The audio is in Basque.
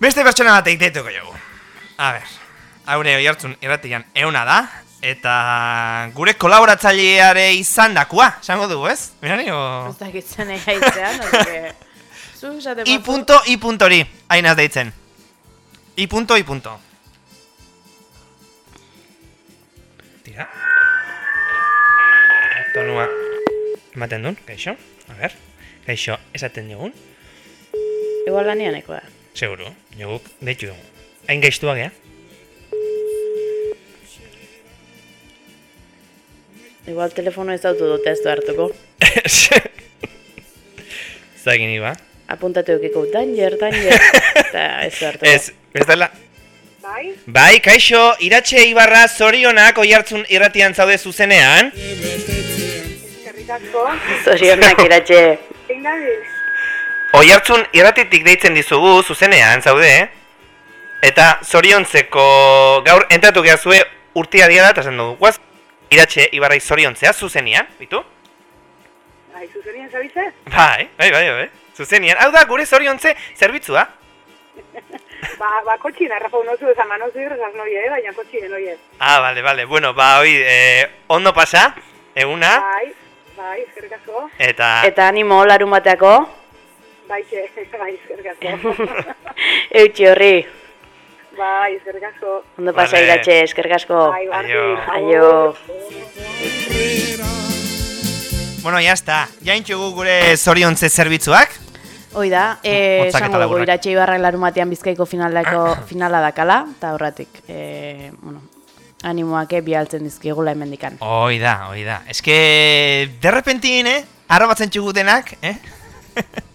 Beste pertsona batek deituko jogu. A ber, haure hoi hartzun irratian euna da, eta gure kolaboratzaileare izan dakua, esango dugu, ez? Mirari, o... Ez dakitzen egaitzean, que... Zu esate I punto, i puntori, hainaz deitzen. I punto, i punto. Tira. Tonua ematen duen, kaixo? A ber, kaixo, esaten digun? Igual lanianeko da. Seguro, joguk deitu dugu. Hain gaiztuak, eh? Igual telefono ez dautu dute ez du hartuko. Zagin iba. Apuntatu eukiko, danger, danger. Eta ez du hartuko. Ez, bestela. Bai, Bai, kaixo, iratxe ibarra zorionak oihartzun irratian zaude zuzenean. eskerrik asko. Zorionak iratxe. Zein? Oihartzun irratitik deitzen dizugu zuzenean zaude. Eta zoriontzeko gaur entratu gehazue urtia dia da, eta esan dugu. Guaz, iratxe ibarrai zoriontzea zuzenean, bitu? Bai, zuzenien zabize? Bai, bai, bai, bai. Zuzenean. Hau da, gure zoriontze zerbitzua. Ba, ba, kotxin, arrafa unozu ez amanozu irrezaz noie, eh? baina kotxin noie. Ah, vale, vale. Bueno, ba, hoi, eh, ondo pasa, eguna, Bai, bai, eskerrik asko. eta... Eta animo larun bateako. Bai, xe, bai, eskerrik asko. Eutxi horri. bai, eskerrik asko. Ondo pasa Vale. iratxe, eskerrik asko. Bai, barri. Aio. Aio. Bueno, ya está. Ya intxugu gure zoriontze zerbitzuak. Hoi da, eh, eta esango dugu laburrak. iratxe ibarra larun batean bizkaiko finalako, finala dakala, eta horretik, eh, bueno, animoak eh, bialtzen dizkigula hemendikan. Hoi da, hoi da. Ez que, de repentin, eh? Arrabatzen txugutenak, eh?